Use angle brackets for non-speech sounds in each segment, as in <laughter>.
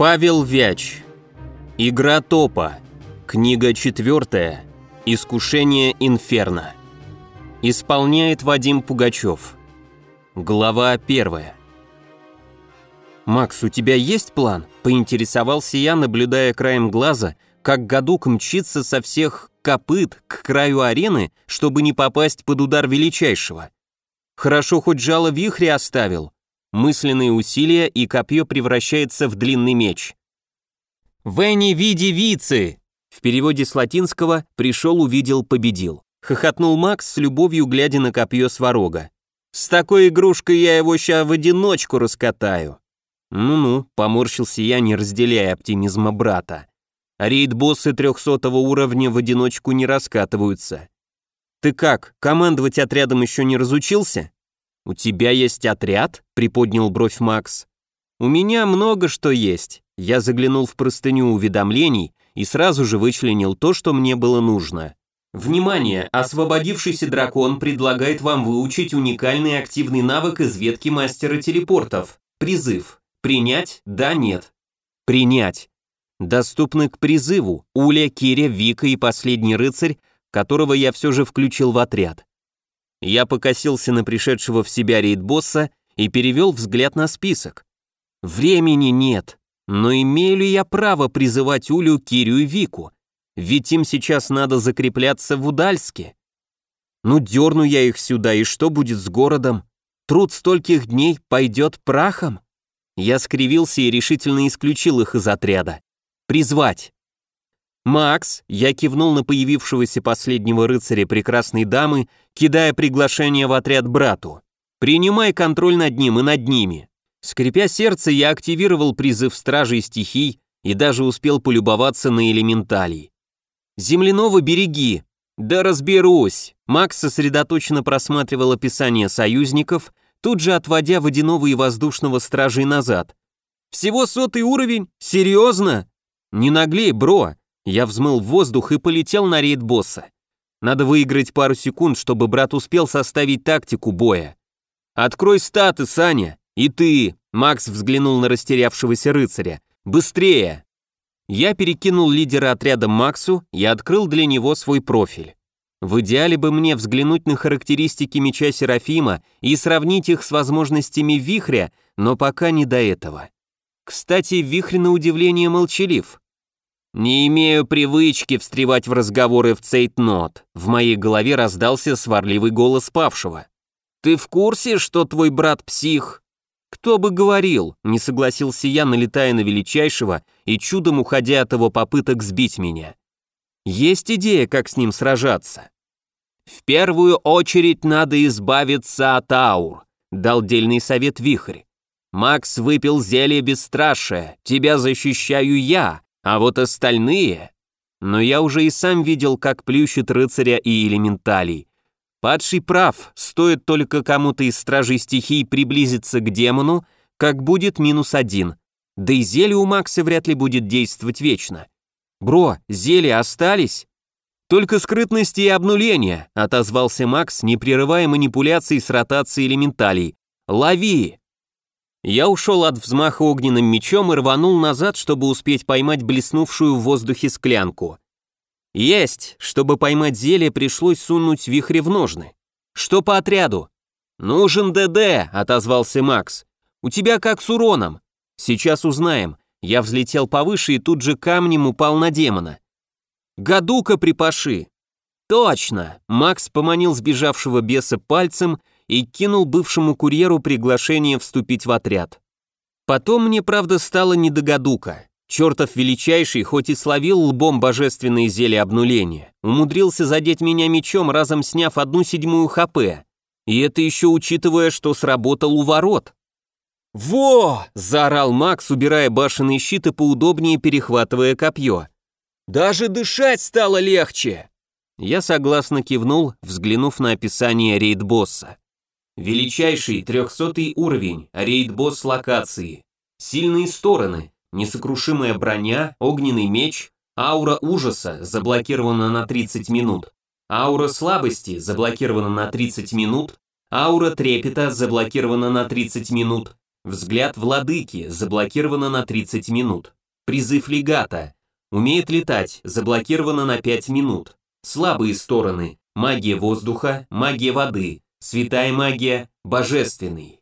Павел Вяч. Игра топа. Книга четвертая. Искушение Инферно. Исполняет Вадим Пугачев. Глава первая. «Макс, у тебя есть план?» – поинтересовался я, наблюдая краем глаза, как гадук мчится со всех копыт к краю арены, чтобы не попасть под удар величайшего. Хорошо хоть жало вихря оставил. Мысленные усилия, и копье превращается в длинный меч. «Венни види вицы!» В переводе с латинского «пришел, увидел, победил». Хохотнул Макс с любовью, глядя на копье сварога. «С такой игрушкой я его ща в одиночку раскатаю». «Ну-ну», — поморщился я, не разделяя оптимизма брата. «Рейд-боссы трехсотого уровня в одиночку не раскатываются. Ты как, командовать отрядом еще не разучился?» «У тебя есть отряд?» — приподнял бровь Макс. «У меня много что есть». Я заглянул в простыню уведомлений и сразу же вычленил то, что мне было нужно. Внимание! Освободившийся дракон предлагает вам выучить уникальный активный навык из ветки мастера телепортов. Призыв. Принять? Да, нет. Принять. Доступны к призыву Уля, Киря, Вика и последний рыцарь, которого я все же включил в отряд. Я покосился на пришедшего в себя рейд-босса и перевел взгляд на список. Времени нет, но имею ли я право призывать Улю, Кирю и Вику? Ведь им сейчас надо закрепляться в Удальске. Ну, дерну я их сюда, и что будет с городом? Труд стольких дней пойдет прахом? Я скривился и решительно исключил их из отряда. Призвать. «Макс», я кивнул на появившегося последнего рыцаря прекрасной дамы, кидая приглашение в отряд брату. «Принимай контроль над ним и над ними». Скрипя сердце, я активировал призыв стражей стихий и даже успел полюбоваться на элементалей. «Земляного береги!» «Да разберусь!» Макс сосредоточенно просматривал описание союзников, тут же отводя водяного и воздушного стражей назад. «Всего сотый уровень? Серьезно?» «Не наглей, бро!» Я взмыл воздух и полетел на рейд босса. Надо выиграть пару секунд, чтобы брат успел составить тактику боя. «Открой статы, Саня! И ты!» Макс взглянул на растерявшегося рыцаря. «Быстрее!» Я перекинул лидера отряда Максу и открыл для него свой профиль. В идеале бы мне взглянуть на характеристики меча Серафима и сравнить их с возможностями вихря, но пока не до этого. Кстати, вихрь на удивление молчалив. «Не имею привычки встревать в разговоры в цейтнот», в моей голове раздался сварливый голос павшего. «Ты в курсе, что твой брат псих?» «Кто бы говорил», — не согласился я, налетая на величайшего и чудом уходя от его попыток сбить меня. «Есть идея, как с ним сражаться». «В первую очередь надо избавиться от аур», — дал дельный совет Вихрь. «Макс выпил зелье бесстрашие, тебя защищаю я, а вот остальные...» Но я уже и сам видел, как плющит рыцаря и элементалей. Падший прав, стоит только кому-то из стражей стихий приблизиться к демону, как будет минус один. Да и зелье у Макса вряд ли будет действовать вечно. «Бро, зелья остались?» «Только скрытности и обнуления», — отозвался Макс, не прерывая манипуляций с ротацией элементалей. «Лови!» Я ушел от взмаха огненным мечом и рванул назад, чтобы успеть поймать блеснувшую в воздухе склянку. «Есть! Чтобы поймать зелье, пришлось сунуть вихри в ножны. Что по отряду?» «Нужен ДД», — отозвался Макс. «У тебя как с уроном?» «Сейчас узнаем». Я взлетел повыше и тут же камнем упал на демона. «Гадука припаши!» «Точно!» Макс поманил сбежавшего беса пальцем и кинул бывшему курьеру приглашение вступить в отряд. Потом мне, правда, стало не до гадука. Чертов величайший, хоть и словил лбом божественные зелья обнуления, умудрился задеть меня мечом, разом сняв одну седьмую хп. И это еще учитывая, что сработал у ворот. «Во!» – заорал Макс, убирая башенный щит и поудобнее перехватывая копье. «Даже дышать стало легче!» Я согласно кивнул, взглянув на описание рейд-босса. Величайший трехсотый уровень, рейд-босс локации. Сильные стороны, Несокрушимая броня, огненный меч, аура ужаса заблокирована на 30 минут, аура слабости заблокирована на 30 минут, аура трепета заблокирована на 30 минут, Взгляд владыки, заблокировано на 30 минут. Призыв легата. Умеет летать, заблокировано на 5 минут. Слабые стороны. Магия воздуха, магия воды, святая магия, божественный.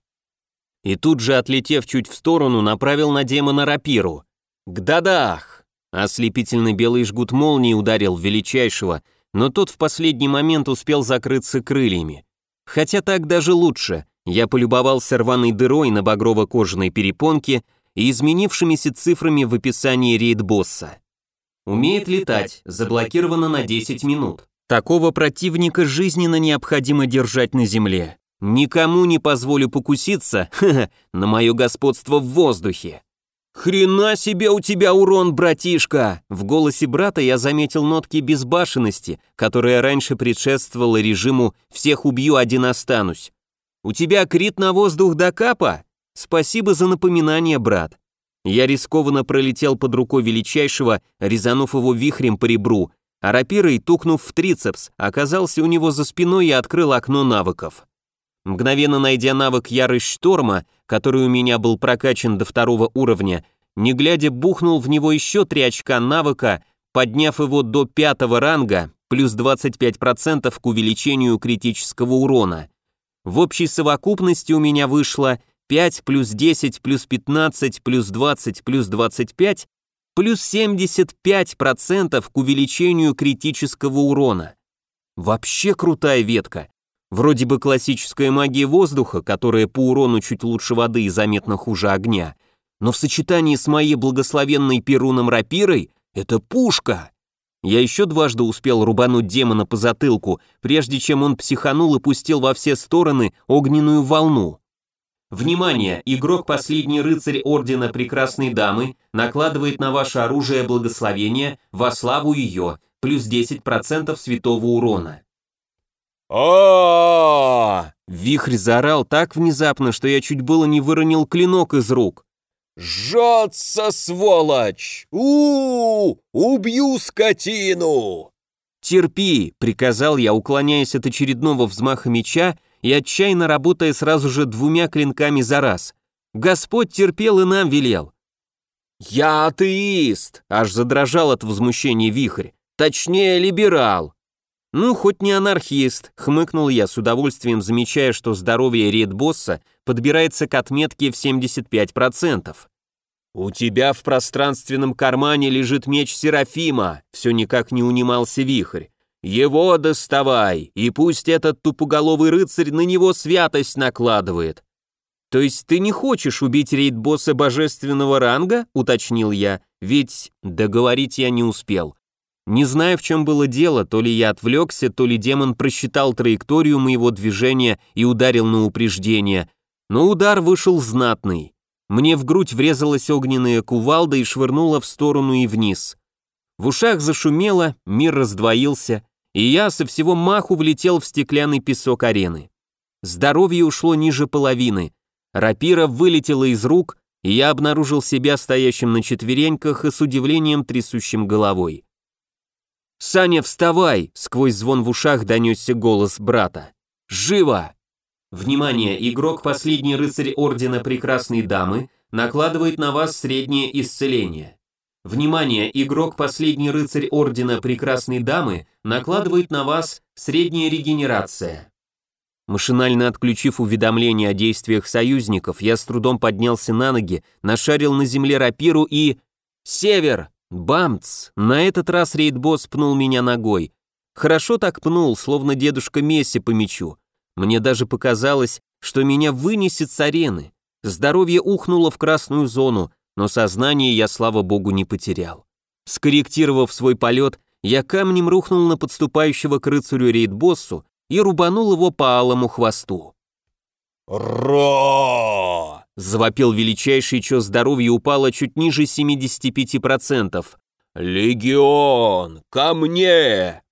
И тут же, отлетев чуть в сторону, направил на демона рапиру. Гдадах! Ослепительный белый жгут молнии ударил величайшего, но тот в последний момент успел закрыться крыльями. Хотя так даже лучше. Я полюбовался рваной дырой на багрово-кожаной перепонке и изменившимися цифрами в описании рейд-босса. Умеет летать, заблокировано на 10 минут. Такого противника жизненно необходимо держать на земле. Никому не позволю покуситься <laughs> на мое господство в воздухе. «Хрена себе у тебя урон, братишка!» В голосе брата я заметил нотки безбашенности, которая раньше предшествовала режиму «всех убью, один останусь». «У тебя крит на воздух до капа? Спасибо за напоминание, брат». Я рискованно пролетел под рукой величайшего, резанув его вихрем по ребру, а рапирой, тукнув в трицепс, оказался у него за спиной и открыл окно навыков. Мгновенно найдя навык «Ярость шторма», который у меня был прокачан до второго уровня, не глядя бухнул в него еще три очка навыка, подняв его до пятого ранга, плюс 25% к увеличению критического урона. В общей совокупности у меня вышло 5 плюс 10 плюс 15 плюс 20 плюс 25 плюс 75% к увеличению критического урона. Вообще крутая ветка. Вроде бы классическая магия воздуха, которая по урону чуть лучше воды и заметно хуже огня, но в сочетании с моей благословенной перуном рапирой это пушка. Я еще дважды успел рубануть демона по затылку, прежде чем он психанул и пустил во все стороны огненную волну. Внимание! Игрок Последний Рыцарь Ордена Прекрасной Дамы накладывает на ваше оружие благословение во славу ее, плюс 10% святого урона. а Вихрь заорал так внезапно, что я чуть было не выронил клинок из рук. «Жжется, сволочь! -у Убью скотину!» «Терпи», — приказал я, уклоняясь от очередного взмаха меча и отчаянно работая сразу же двумя клинками за раз. Господь терпел и нам велел. «Я атеист!» — аж задрожал от возмущения вихрь. «Точнее, либерал!» «Ну, хоть не анархист», — хмыкнул я, с удовольствием замечая, что здоровье рейд-босса подбирается к отметке в 75%. «У тебя в пространственном кармане лежит меч Серафима», — все никак не унимался вихрь. Его доставай, и пусть этот тупоголовый рыцарь на него святость накладывает. То есть ты не хочешь убить рейд-босса божественного ранга? уточнил я, ведь договорить я не успел. Не знаю, в чем было дело, то ли я отвлекся, то ли демон просчитал траекторию моего движения и ударил на упреждение, но удар вышел знатный. Мне в грудь врезалась огненная кувалда и швырнула в сторону и вниз. В ушах зашумело, мир раздвоился, и я со всего маху влетел в стеклянный песок арены. Здоровье ушло ниже половины, рапира вылетела из рук, и я обнаружил себя стоящим на четвереньках и с удивлением трясущим головой. «Саня, вставай!» — сквозь звон в ушах донесся голос брата. «Живо!» Внимание, игрок «Последний рыцарь Ордена Прекрасной Дамы» накладывает на вас среднее исцеление. Внимание, игрок «Последний рыцарь Ордена Прекрасной Дамы» накладывает на вас средняя регенерация. Машинально отключив уведомление о действиях союзников, я с трудом поднялся на ноги, нашарил на земле рапиру и... Север! Бамц! На этот раз рейдбосс пнул меня ногой. Хорошо так пнул, словно дедушка Месси по мячу. Мне даже показалось, что меня вынесет с арены. Здоровье ухнуло в красную зону, но сознание я, слава богу, не потерял. Скорректировав свой полет, я камнем рухнул на подступающего к рыцарю рейд-боссу и рубанул его по алому хвосту. «Ро!» — завопил величайший, чё здоровье упало чуть ниже 75%. «Легион! Ко мне!»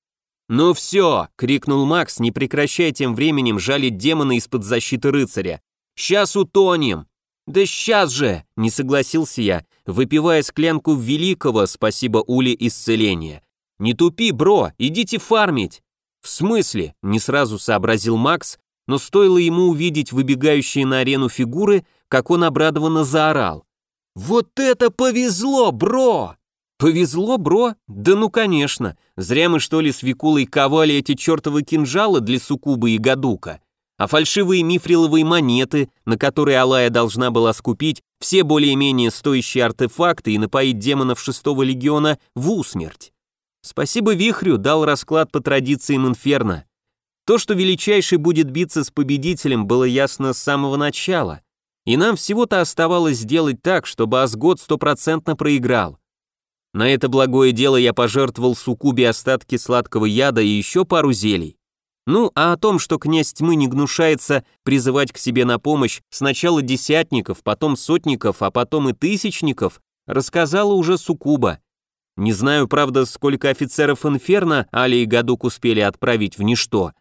«Ну все!» — крикнул Макс, не прекращая тем временем жалить демона из-под защиты рыцаря. «Сейчас утонем!» «Да сейчас же!» — не согласился я, выпивая склянку великого, спасибо Уле, исцеления. «Не тупи, бро, идите фармить!» «В смысле?» — не сразу сообразил Макс, но стоило ему увидеть выбегающие на арену фигуры, как он обрадованно заорал. «Вот это повезло, бро!» «Повезло, бро? Да ну конечно. Зря мы что ли с Викулой ковали эти чертовы кинжалы для Сукубы и Гадука. А фальшивые мифриловые монеты, на которые Алая должна была скупить все более-менее стоящие артефакты и напоить демонов шестого легиона в усмерть. Спасибо Вихрю, дал расклад по традициям Инферно. То, что Величайший будет биться с победителем, было ясно с самого начала. И нам всего-то оставалось сделать так, чтобы Асгод стопроцентно проиграл. На это благое дело я пожертвовал Сукубе остатки сладкого яда и еще пару зелий. Ну, а о том, что князь тьмы не гнушается призывать к себе на помощь сначала десятников, потом сотников, а потом и тысячников, рассказала уже Сукуба. Не знаю, правда, сколько офицеров Инферно Али и Гадук успели отправить в ничто,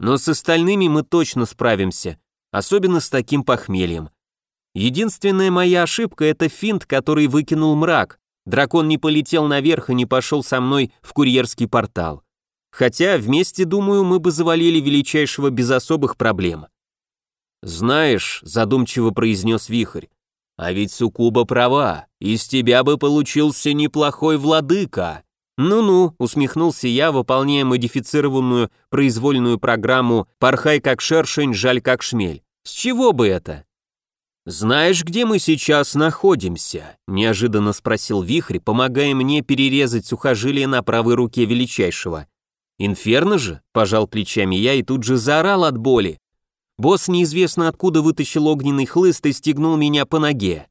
но с остальными мы точно справимся, особенно с таким похмельем. Единственная моя ошибка — это финт, который выкинул мрак, Дракон не полетел наверх и не пошел со мной в курьерский портал. Хотя вместе, думаю, мы бы завалили величайшего без особых проблем. «Знаешь», — задумчиво произнес Вихрь, «а ведь Сукуба права, из тебя бы получился неплохой владыка». «Ну-ну», — усмехнулся я, выполняя модифицированную произвольную программу «Порхай как шершень, жаль как шмель». «С чего бы это?» «Знаешь, где мы сейчас находимся?» — неожиданно спросил Вихрь, помогая мне перерезать сухожилие на правой руке Величайшего. «Инферно же?» — пожал плечами я и тут же заорал от боли. Босс неизвестно откуда вытащил огненный хлыст и стегнул меня по ноге.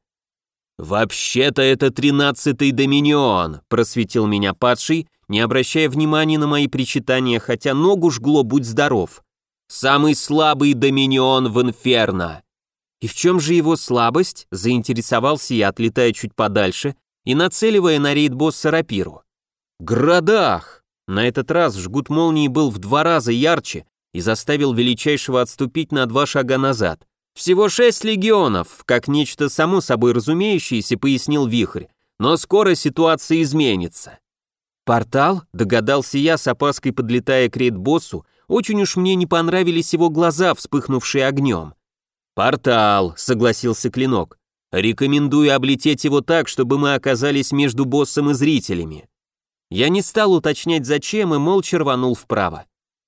«Вообще-то это тринадцатый доминион», — просветил меня падший, не обращая внимания на мои причитания, хотя ногу жгло, будь здоров. «Самый слабый доминион в Инферно. И в чем же его слабость? Заинтересовался я, отлетая чуть подальше и нацеливая на рейд босса рапиру. Градах! На этот раз жгут молнии был в два раза ярче и заставил величайшего отступить на два шага назад. Всего шесть легионов, как нечто само собой разумеющееся, пояснил Вихрь, но скоро ситуация изменится. «Портал?» — догадался я, с опаской подлетая к рейд-боссу, очень уж мне не понравились его глаза, вспыхнувшие огнем. «Портал», — согласился Клинок. «Рекомендую облететь его так, чтобы мы оказались между боссом и зрителями». Я не стал уточнять зачем и молча рванул вправо.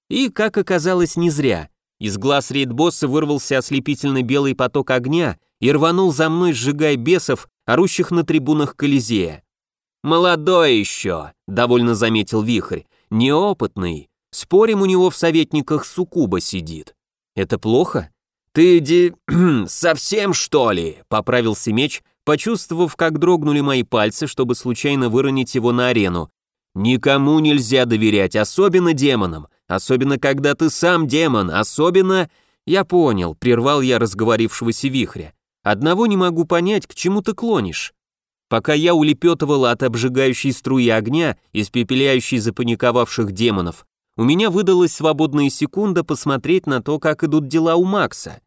И, как оказалось, не зря. Из глаз рейд-босса вырвался ослепительно белый поток огня и рванул за мной, сжигая бесов, орущих на трибунах Колизея. «Молодой еще», — довольно заметил Вихрь, — «неопытный. Спорим, у него в советниках Сукуба сидит. Это плохо?» «Ты ди... <clears throat> совсем, что ли?» — поправился меч, почувствовав, как дрогнули мои пальцы, чтобы случайно выронить его на арену. «Никому нельзя доверять, особенно демонам, особенно когда ты сам демон, особенно...» «Я понял», — прервал я разговорившегося вихря. «Одного не могу понять, к чему ты клонишь». Пока я улепетывал от обжигающей струи огня, испепеляющей запаниковавших демонов, у меня выдалась свободная секунда посмотреть на то, как идут дела у Макса.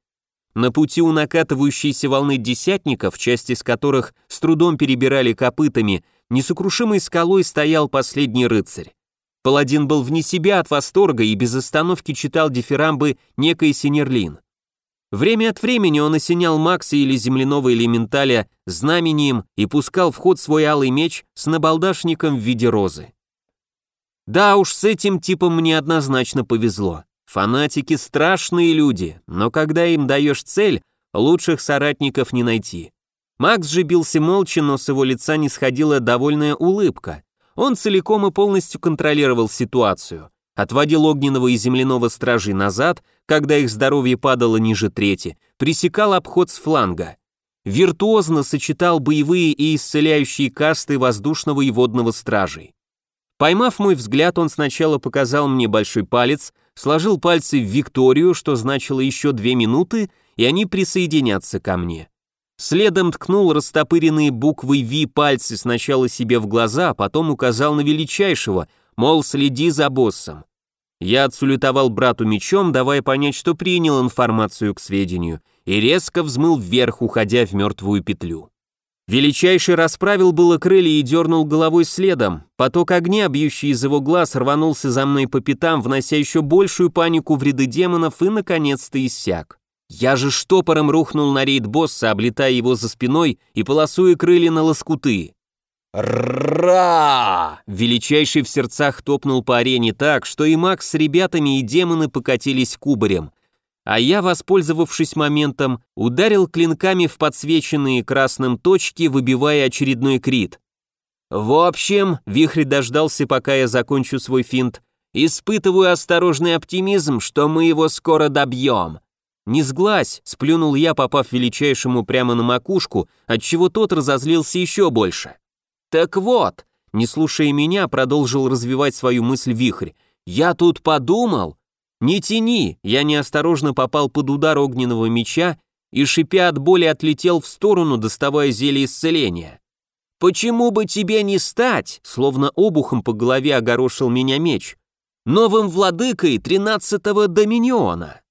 На пути у накатывающейся волны десятников, часть из которых с трудом перебирали копытами, несокрушимой скалой стоял последний рыцарь. Паладин был вне себя от восторга и без остановки читал дифирамбы некой Синерлин. Время от времени он осенял Макса или земляного элементаля знамением и пускал в ход свой алый меч с набалдашником в виде розы. Да уж, с этим типом мне однозначно повезло. Фанатики страшные люди, но когда им даешь цель, лучших соратников не найти. Макс же бился молча, но с его лица не сходила довольная улыбка. Он целиком и полностью контролировал ситуацию. Отводил огненного и земляного стражей назад, когда их здоровье падало ниже трети, пресекал обход с фланга. Виртуозно сочетал боевые и исцеляющие касты воздушного и водного стражей. Поймав мой взгляд, он сначала показал мне большой палец, сложил пальцы в Викторию, что значило еще две минуты, и они присоединятся ко мне. Следом ткнул растопыренные буквы «Ви» пальцы сначала себе в глаза, а потом указал на величайшего, мол, следи за боссом. Я отсулютовал брату мечом, давая понять, что принял информацию к сведению, и резко взмыл вверх, уходя в мертвую петлю. Величайший расправил было крылья и дернул головой следом. Поток огня, бьющий из его глаз, рванулся за мной по пятам, внося еще большую панику в ряды демонов и, наконец-то, иссяк. Я же штопором рухнул на рейд босса, облетая его за спиной и полосуя крылья на лоскуты. «Ра!» Величайший в сердцах топнул по арене так, что и Макс с ребятами и демоны покатились кубарем. А я, воспользовавшись моментом, ударил клинками в подсвеченные красным точки, выбивая очередной крит. В общем, Вихрь дождался, пока я закончу свой финт. Испытываю осторожный оптимизм, что мы его скоро добьем. «Не сглазь!» — сплюнул я, попав величайшему прямо на макушку, отчего тот разозлился еще больше. «Так вот», — не слушая меня, продолжил развивать свою мысль вихрь, «я тут подумал...» «Не тяни!» Я неосторожно попал под удар огненного меча и, шипя от боли, отлетел в сторону, доставая зелье исцеления. «Почему бы тебе не стать?» Словно обухом по голове огорошил меня меч. «Новым владыкой тринадцатого доминиона!»